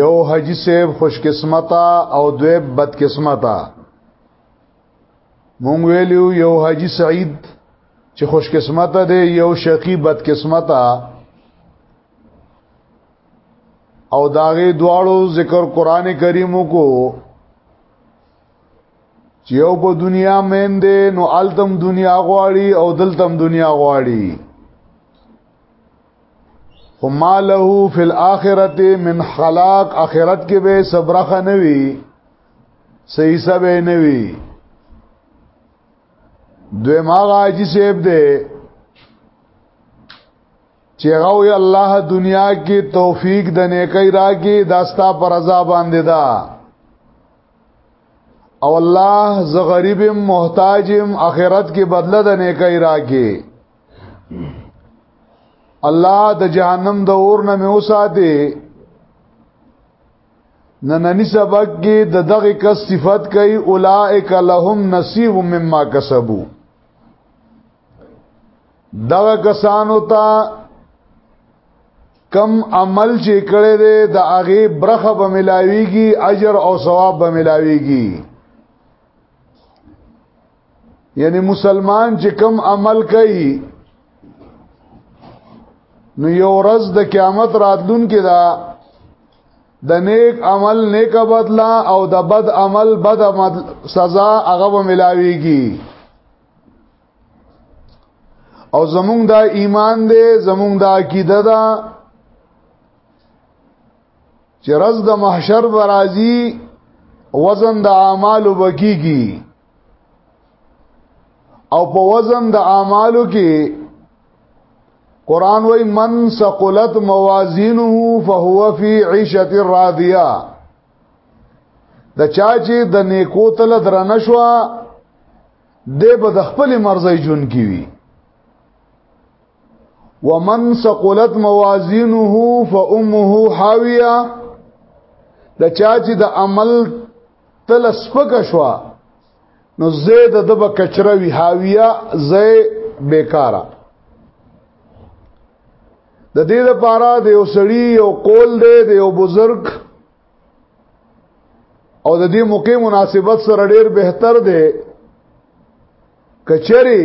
یو حجی صاحب خوش قسمتا او دوی بد قسمتا مونږ ویلو یو حجی سعید چې خوش قسمته دی یو شقی بد قسمته او داغه دواړو ذکر قران کریمو کو چې یو په دنیا مین دی نو التم دنیا غواړي او دلتم دنیا غواړي وما له فی الاخرت من خلاق اخرت کې به صبرخه نوي صحیح سبه نوي دوی ما غاجی سیب دی چې غوي الله دنیا کې توفیق د نیکي راکې داستا پر رضا باندې دا او الله ز غریبم محتاجم اخرت کې بدله د نیکي راکې الله د جهنم د اور نه مې وساته نننی سبق کې د دغه کس صفت کوي اولائک لهم نصیب مما کسبو دغه کسانو ته کم عمل چې کړي دي د هغه برخه به ملاويږي اجر او ثواب به ملاويږي یعنی مسلمان چې کم عمل کوي نو یو ورځ د قیامت راتلون کې دا د نیک عمل نیک بدلا او د بد عمل بد عمل سزا هغه به ملاويږي او زمونږ دا ایمان دی زمونږ دا عقیده ده چې رز د محشر برازي وزن د اعمال وبکیږي او په وزن د اعمالو کې قران وای من ثقلت موازینه فهو فی عیشه راضیه د چا چې د نیکو تل درنه شو د به د خپل مرزي جون کی وی ومن ثقلت موازینه فامه حاویه د چا چې د عمل تل سپک شوا نو زید د به کچره وی حاویه زی بیکارا د دې لپاره د یو سړی یو قول دی د یو بزرگ او د دې موقع مناسبت سره ډیر بهتر دی کچری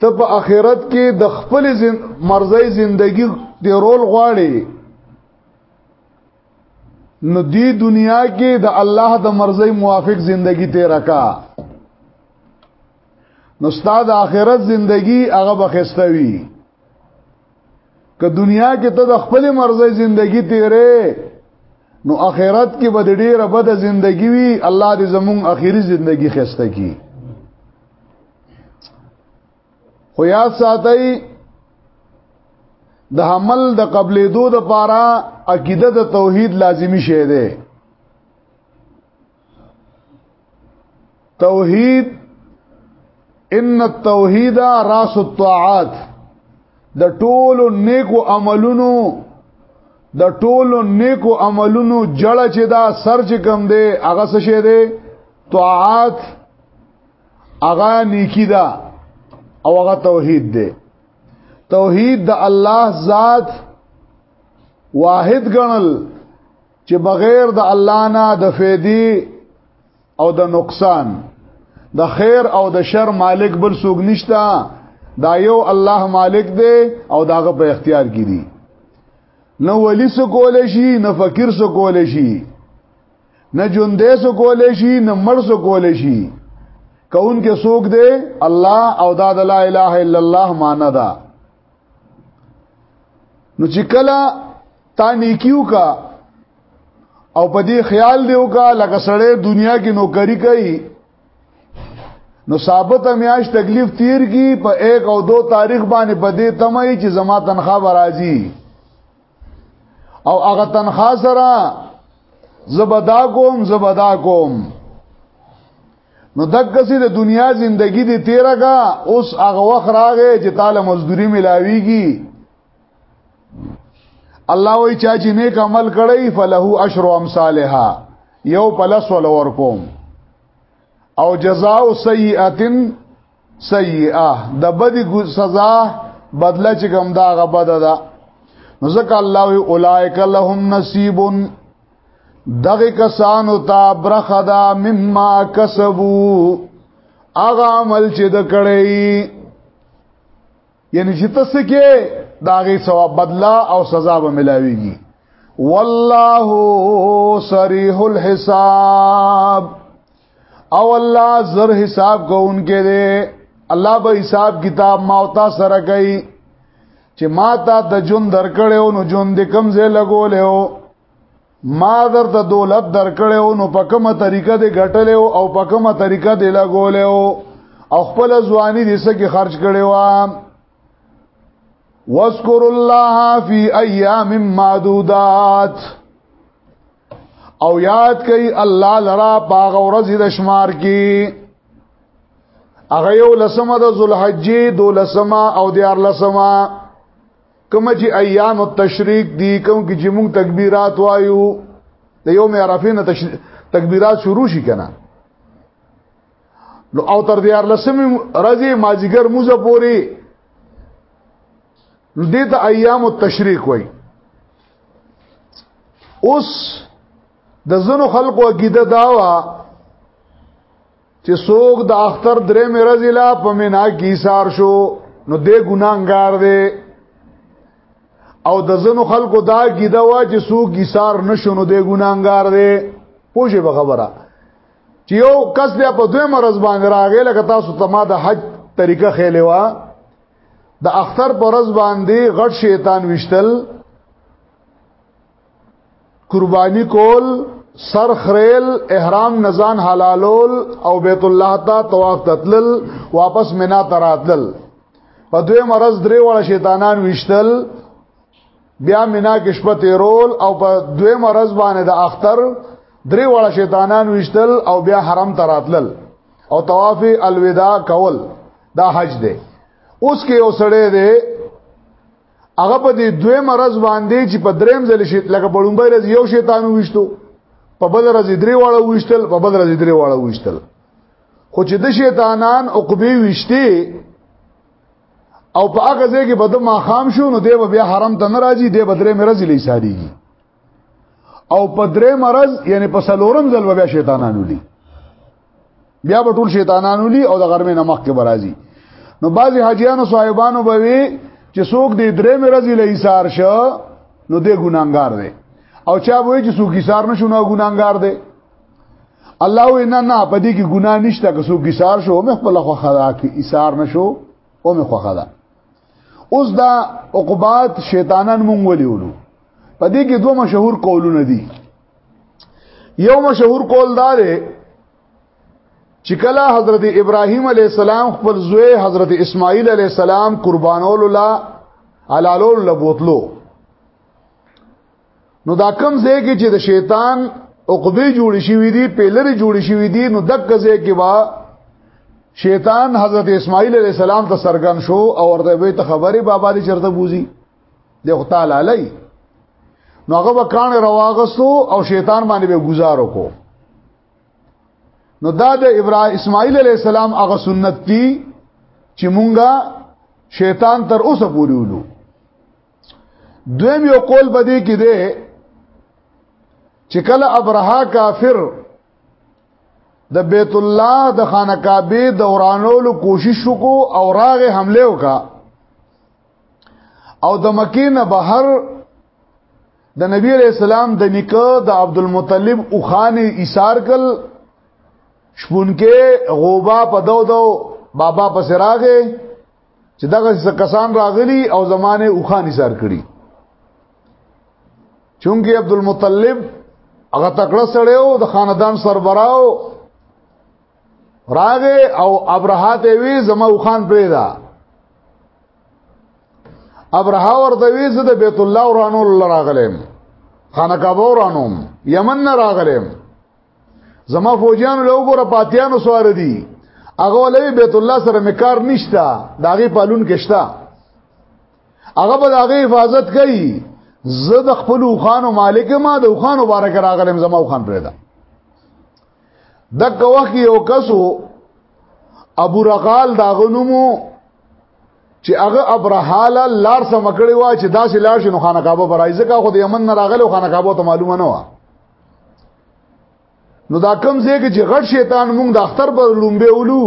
ته په آخرت کې د خپل مرزي زندگی د رول غواړي نو دی دنیا کې د الله د مرزي موافق زندگی تیر کا نو استاد آخرت زندگی هغه بخښتوي که دنیا کې ته د خپل مرزي زندگی تیرې نو آخرت کې به ډېره بد زندگی وي الله دې زموږ اخیری زندگی خسته کی خو یاد ساتئ د حمل د قبلې دو د پاره عقیده د توحید لازمی شی دی توحید ان التوحید راس الطاعات د ټولو نیکو عملونو د ټولو نیکو عملونو جړه چې دا سر چې کم دی هغه څه شه دی طاعات هغه نیکی ده او هغه توحید ده توحید د الله ذات واحد ګڼل چې بغیر د الله نه د فیدی او د نقصان د خیر او د شر مالک بل څوک نشتا دا یو الله مالک دی او داغه په اختیار کې دی نو ولی سو کول شي نو فقیر سو کول شي نه ژوندې سو کولې شي نه مړ سو کولې شي کون کې سوق دې الله او دا د لا اله الا الله معنا ده نو چې کله تا نیکیو کا او په دې خیال دیو کا لکه سړی دنیا کې نوکری کوي نو ثابت میاش تکلیف تیر کی په 1 او 2 تاریخ باندې په دې تمه چې زما تنخواه راځي او هغه تنخوا سره زبدا کوم زبدا کوم نو دکسي د دنیا زندگی دی تیرا کا اوس هغه وخت راغې چې تعالی مزدوري ملاويږي الله وی چا چې نیک عمل کړی فلهو اشر امثالها یو پلس ولور کوم او جزاء سیئه سیئه د بدی سزا بدله چې کوم دا غبده ده نو ځکه الله وی اولائک لهم نصیب دغه کسانو ته برخدا مما کسبو اغه عمل چې د کړی یعنی چې تاسو کې داغه ثواب بدلا او سزا به ملاويږي والله صریح الحساب او الله زر حساب کوونکې دی الله به حساب کتاب ما او تا سره کوي چې ما تا د جون درکړې او نو جون دې کم زه لګولې او ما درته دولت درکړې او نو په کومه طریقه دې ګټلې او په کومه طریقه دې لګولې او او خپل ځواني دې سکه خرج کړې و واذکر الله فی ایام معدودات او یاد کوي الله لرا باغ ورځ د شمار کې هغه یو لسمه د ذوالحجې دو لسمه او دیار لسمه کوم چې ایام التشریق دي کوم کې چې موږ تکبیرات وایو د یوم عرفه نه تکبیرات شروع شي کنه نو او تر دیار لسمه راځي ماجیګر موزه پوری نو دې ته ایام التشریق وای اوس د زنو خلقو عقیده داوا چې څوک د اختر درې مې رزلا په مینا کې سار شو نو دې ګناګار دی او د زنو خلقو دا عقیده وا چې څوک یې سار نشو نو دې ګناګار دی پوجي به خبره چې یو کس بیا په دوی مرز باندې راغی لکه تاسو ته ما د حج طریقه خېلې وا د اختر پر ورځ باندې غټ شیطان وشتل قربانی کول سر خریل احرام نزان حلالول او بیت الله تا طواف تتلل واپس مینا تراتلل په دوی مرز درې وړ شیطانان وشتل بیا مینا کې شپه تیرول او په دوی مرز باندې د اختر درې وړ شیطانان وشتل او بیا حرم تراتلل او طواف الوداع کول دا حج دی اوس کې یو سړی دی هغه په دې دوه مرز باندې چې په دریم ځل شي لکه په لومبۍ ورځ یو شیطان وښتو په بل ورځ درې واړه وښتل په بل ورځ درې واړه وښتل خو چې د شیطانان عقبې وښتي او په هغه ځای کې بده ما خام شو نو دی بیا حرم ته ناراضي دی بدرې مرز لې ساريږي او په درې مرز یعنی په سلورم ځل بیا شیطانانو لی بیا به ټول شیطانانو لی او د غرمې نمک کې برازي نو بعضی حاجیانو صاحبانو به وی چې څوک دې درې مرز له ایثار شو نو دې ګناګار دی او چا وی چې څوک ایثار نشو نو ګناګار دی الله وی نه نه په دې کې ګنا نشته که څوک ایثار شو مې خپل خو خدا کې ایثار نشو او مې خو خدا اوس دا عقوبات شیطانان مونږ ولې ولو په دې کې دوه مشهور قولونه دي یو مشهور قول دا دی چې کله حضرت ابراهیم علی السلام خپل زوی حضرت اسماعیل علی السلام قربانول لا علالول لبوتلو نو دا کم ځای کې چې د شیطان عقبه جوړ شي وي دي پیلر جوړ شي وي دي نو دک ځای کې با شیطان حضرت اسماعیل علیہ السلام ته سرګن شو او ورته وی ته خبره بابا دې چرته بوزي دی خو تعالی علی نو هغه وکان رواغستو او شیطان باندې به گزار وکړو نو دا د ابراهیم اسماعیل علی السلام هغه سنت دی چې مونږه شیطان تر اوسه پورې ولو دویم یو قول بده کې دی چې کله ابرها کافر د بیت الله د خانه کعبه دورانولو کوشش وکړو او راغه حمله وکړه او د مکې نه بهر د نبی علیہ السلام د نکه د عبد المطلب او خان ایثار کل شپونکې غوبا په دو دو بابا پس راغې چې دغه کسان راغلي او زمانه او خان ایثار کړي چونکی عبد المطلب هغه تکړه سړیو د خاندان سربراو راغه او ابرهات وی زما وخان پریدا ابرها ورته وی زه د بیت الله ورانو لراغلم خانه کعبه ورانوم یمن نه راغلم زما فوجیان له وګوره پاتیانو سوار دي هغه ولې بیت الله سره مکار نشتا داغه پالون کښتا هغه به داغه حفاظت کوي زه د خپل خوانو مالک ما د خوانو بارک راغلم زما خوان پرې ده د کوخ یو کسو ابو رغال دا غنمو چې هغه ابرحاله لار سم کړی و چې داسې لار شنو خانه کعبه برای ځکه خو د یمن نه راغلو خانه کعبه ته معلومه نه و نو دا کم ځای کې چې غټ شیطان مونږ د اختر په لومبه ولو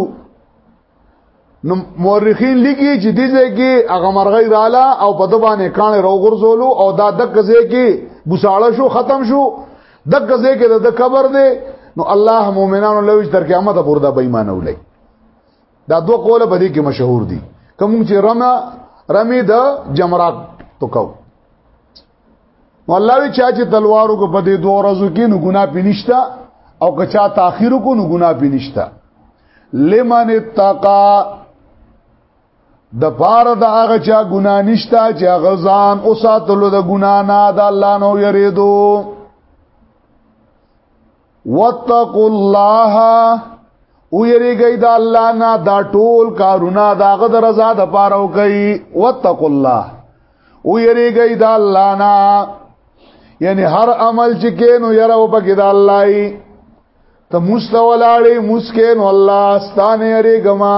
نو مورخین لیکي چې دې ځای کې هغه مرغۍ رااله او په دبانې کان روغورځولو او دا د کزې کې بوساړه شو ختم شو د کزې کې د قبر دی نو الله مؤمنانو لوي تر قیامت پورې دا بېمانه ولې دا دوه قوله په دې کې مشهور دي کوم چې رمه رمي د جمرات تو کو نو الله وی چا چې تلوارو کو په دې دوه ورځو کې نو ګناه پینشتا او که چا تاخير کو نو ګناه پینشتا لمن اتقا د پاره د هغه چا ګنا نشتا چې هغه ځان او ساتلو د ګنا نه د الله نو یریدو واتقوا الله او یریږي د الله نه دا ټول کارونه دا غد رضا د پاره او کوي واتقوا الله او یریږي د الله نه یعنی هر عمل چې کینو یره او پکې د الله ای ته مستولاړې مسکین الله ستانه یریګما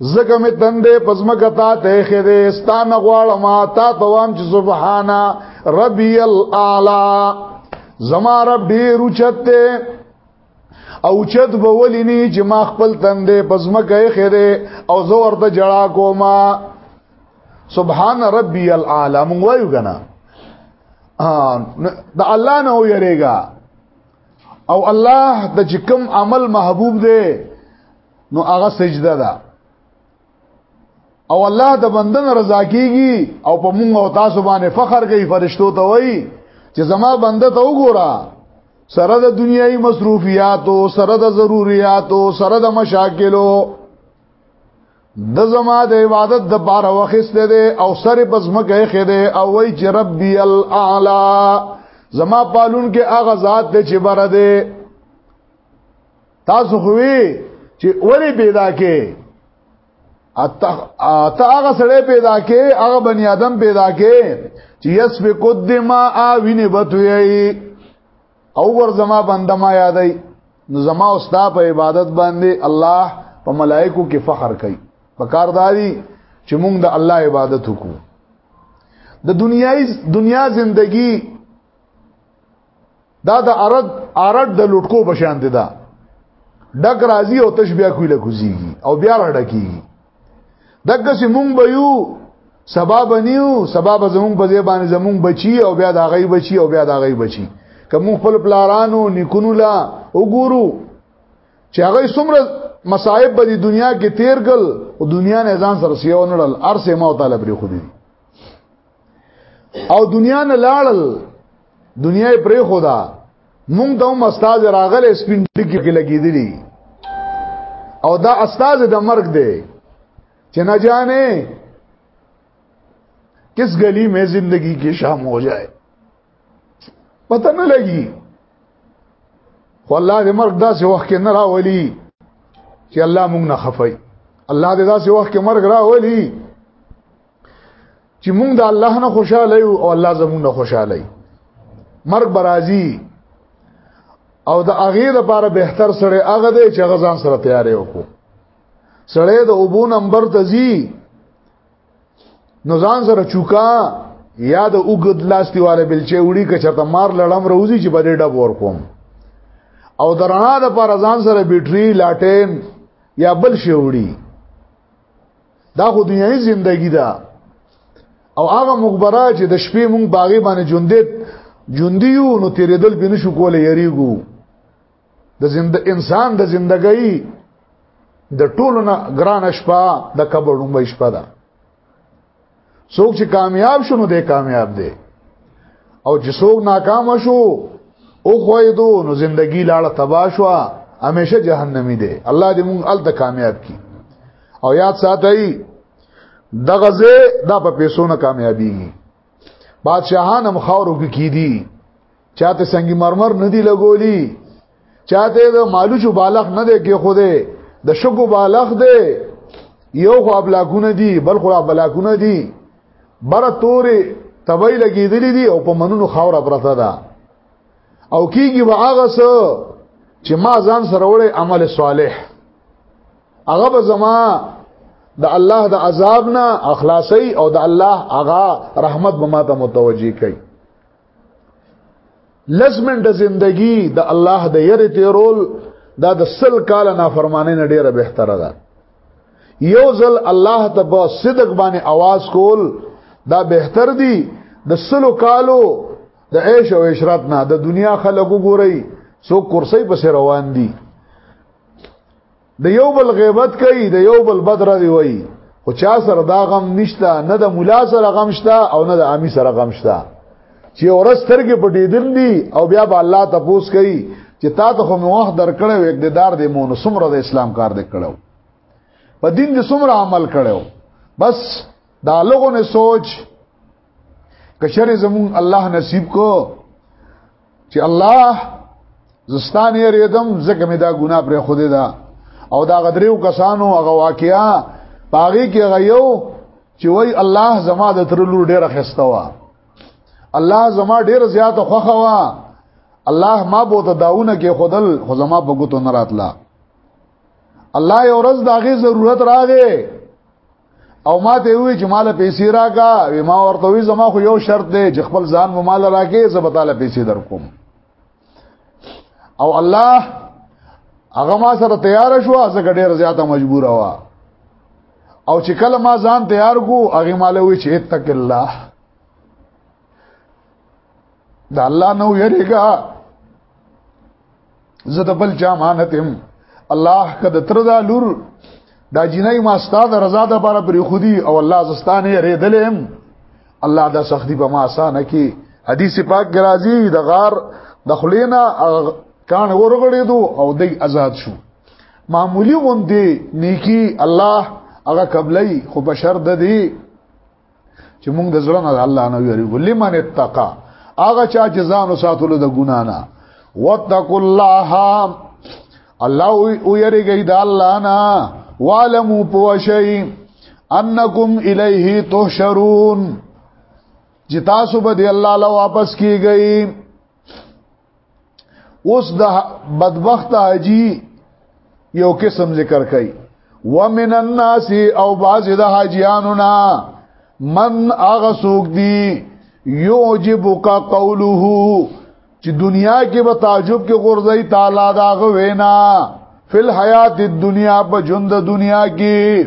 زګه می تندې پزمک تا ته خېده ستانه غواړم تا توام چې سبحانا ربي الاعلى زما رب ډېر اوچته او چت به ولینی چې ما خپل تندې پزمک خېده او زه ورته جړا کوم سبحان ربي الاعلى مونږ وایو کنه د الله نه ویریږي او الله د چې کوم عمل محبوب دی نو هغه سجده ده او الله د بندن رضا کیږي او په موږ او تاسو باندې فخر کوي فرشتو ته وایي چې زما بنده ته وګوره سره د دنیایي مصروفیاتو سره د ضرورتو سره د مشاکلو د زما د عبادت د بار وخت دی او سره پس مکه خده او وای چې ربي الاعلى زما پالون کې اغه ذات دی چې بره دی تاسو خوې چې ولې پیدا کې اته هغه سړی پیدا کې هغه بنی آدم پیدا کې چې یسبق الدماء ویني بتوي او ور زما بنده ما یادای نو زما او ستا په عبادت باندې الله په ملائکو کې فخر کوي په کارداري چې موږ د الله عبادت وکړو د دنیای دنیا زندگی دا د ارد ارد د لټکو بشان دي دا ډک راځي او تشبيه کوي لکوزيږي او بیا راډکیږي دغه سي مونږ به یو سبب نیو سبب زمونږ په ځای باندې زمونږ بچي او بیا د غي بچي او بیا د غي بچي کوم خپل پلارانو نکونو لا وګورو چې هغه څومره مصائب به د دنیا کې تیر ګل او دنیا نه ځان سره سیو نړل ارسه ما تعالی بری خو دي او دنیا نه لاړل دنیا پرې خدا مونږ ته هم استاد راغله سپین ټکی کې لګېدلی او دا استاد د مرګ دی چې نه جانې کس گلی میں زندگی کی شام ہو جائے پتہ نه لګي خو الله دې مرګ داسې وخت کې نه راولي چې الله مونږ نه خفای الله دې داسې وخت کې مرګ راولي چې موږ د الله نه خوشاله یو او الله زموږ نه خوشاله یي مرګ برازي او د هغه لپاره بهتر سره هغه دی چې غزان سره تیارې وکړو سړی د اوبو نمبر ته ځي نو ځان سره چوکا یا د اوګد لاستی والے بلچې وړي که چرته مار لړم روزي چې بلې ډب ور کوم او درنا د پر ځان سره بیټری لاټین یا بل شي وړي دا خو دنیوي ژوندۍ ده او هغه مخبره چې د شپې مونږ باغې باندې ژوندې ژوندیو نو تیرېدل به نشو کولای یریګو د زند انسان د زندګۍ د ټولو نه ګران شپه د قبر لومړی شپه ده څوک چې کامیاب شونه دی کامیاب دی او چې څوک ناکام شو او خویدو نو زندگی لاړه تبا شو همیشه جهنمی دی الله دې مونږ ال ته کامیاب کی او یاد ساتئ دغه زه دا په پیسو نه کامیابی بادشاہان هم خاورو کې کی دي چاته سنگ مرمر نه دی لګولی چاته د مالوچو بالغ نه دی کې خوده د شګو بالغ دی یو خو ابلاګونه دی بل خو ابلاګونه دی بر تورې تبای لګېدلې دي او په منونو خاور پرته ده او کیږي به هغه څه چې ما ځان سره وړي عمل صالح هغه به زما د الله د عذاب نه اخلاصي او د الله هغه رحمت به ما ته متوجي کوي لزمن د زندگی د الله د یری تیرول دا د سل کال نافرمانی نه ډیره بهتره ده یو ځل الله ته په صدق باندې आवाज کول دا بهتر دی د سلو کالو د عیش او عشرت نه د دنیا خلکو ګوري سو کرسي پس روان دي د یو بل غیبت کوي د یو بل بدر دی وای خو چا سره دا غم نشته نه د مولا سره غم شته او نه د عامي سره غم شته چې ورس ترګه پټې دل دي او بیا به الله تپوس کوي چې تا ته هم وخت درکړې و اقتدار دې مون سمره د اسلام کار دې کړو په دین دې سمره عمل کړو بس دا لغونه سوچ کشر زمون الله نصیب کو چې الله زستان یې ریدم زکه مې دا ګناه پر خوده ده او دا غدریو کسانو هغه واقعیا پاغي کې غيو چې وای الله زما د تر لور ډیره خسته وا الله زما ډیره زیاته خوخه وا الله ما بو ته داونه کې خودل خو زما په ګوتو نه راتلا الله یو ورځ داغه ضرورت راغې او ما ته وی چې مال پیسې راکا وی ما ورته وی زما خو یو شرط دی چې خپل ځان مو مال راکې زه به تعالی پیسې درکوم او الله هغه ما سره تیار شو زه ډېر زیاته مجبور وا او چې کله ما ځان تیار کو هغه مال وی چې اتق الله دا الله نو یریګا زه د بل چا امانت هم الله کده تر دا لور دا جنای ما استاد رضا د بار پر خودي او الله زستانه ریدلم الله دا سختی په ما آسان کی حدیث پاک راځي د غار د خلینا کان ورغړې دو او دی آزاد شو معمولی غوندې نیکی الله هغه قبلې خو بشر د دی چې موږ د زړه نه الله نه ویریږو لمن اتقا هغه چا چې ځان وساتلو د ګنا نه واتقوا الله الله او یریږي د الله نه والمو پوشي انکم الیه تحشرون چې تاسو به دی الله له واپس کیږئ اوس د بدبخت حاجی یو قسم ذکر کړي ومن الناس او بعض د حاجیانو نا من اغه سوق دی یعجبک قوله چې دنیا کې به تعجب کې غورځي تعالی دا غوینا فل حیات الدنیا په ژوند دنیا کې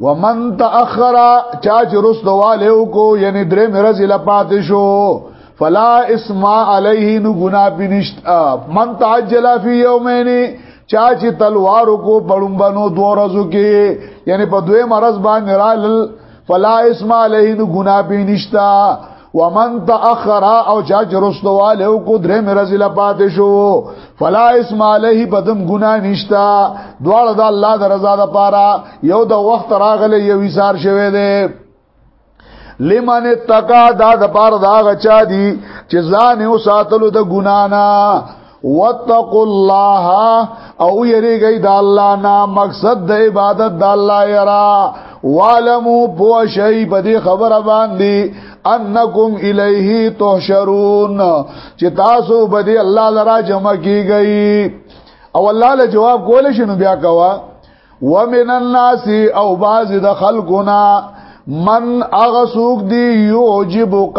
ومن تاخر چا چې رس دواله کو یعنی درې مرز لپات شو فلا اسم علیه نو گنا بنشت من تعجل فی یومین چا چې تلوار کو پړم بنو دو ورځو کې یعنی په دوی مرز باندې رال فلا اسم علیه نو گنا بنشتا ومن تاخر او چا جرستواله او کو درې مرزي لپات شو فلا اسم عليه بدم ګنا نشتا دواړه د الله د رضا لپاره یو د وخت راغله یو ایثار شوه دی لمن تقا دا د پاره دا غچا دي چې ځان او ساتلو د ګنا نه واتقوا الله او یریږئ د الله نه مقصد د عبادت د الله یرا والمو پوشی په دې خبره باندې انکم الیه تحشرون چې تاسو به دې الله لرا جمع کیږئ او الله له جواب کول شنو بیا کوا ومن الناس او بعض د خلقنا من اغسوک دی یعجبک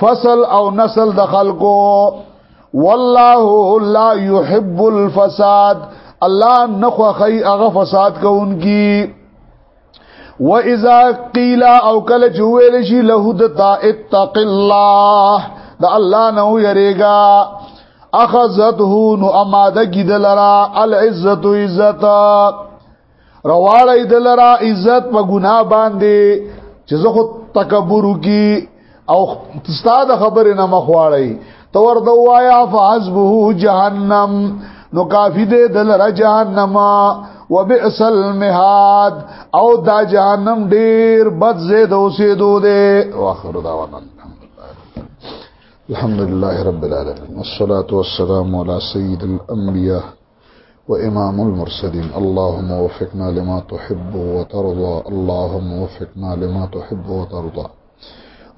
فصل او نسل د خلکو والله لا يحب الفساد الله نخوخی هغه فساد کوونکی و اذا قيل او کله جوړ شي له د تا اتق الله د الله نو يريګا اخذته نو اماده کی دلرا العزت عزت رواړی دلرا عزت په ګنا باندې چې زه خو تکبر کی او استاد خبره نه مخواړی تو ورته وایا فحسبه جهنم نو کافی دې دلرا جهنم وبئس المهاد او دا جهنم ډیر بد زید اوسېدو دې واخر دا ونن الحمد لله رب العالمين والصلاة والسلام على سيد الأنبياء وإمام المرسلين اللهم وفقنا لما تحب وترضى اللهم وفقنا لما تحب وترضى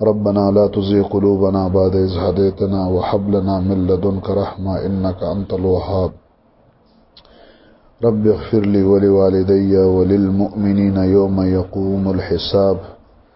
ربنا لا تزي قلوبنا بعد إذ هديتنا وهب لنا من لدنك رحمة إنك أنت الوهاب رب اغفر لي ولوالدي وللمؤمنين يوم يقوم الحساب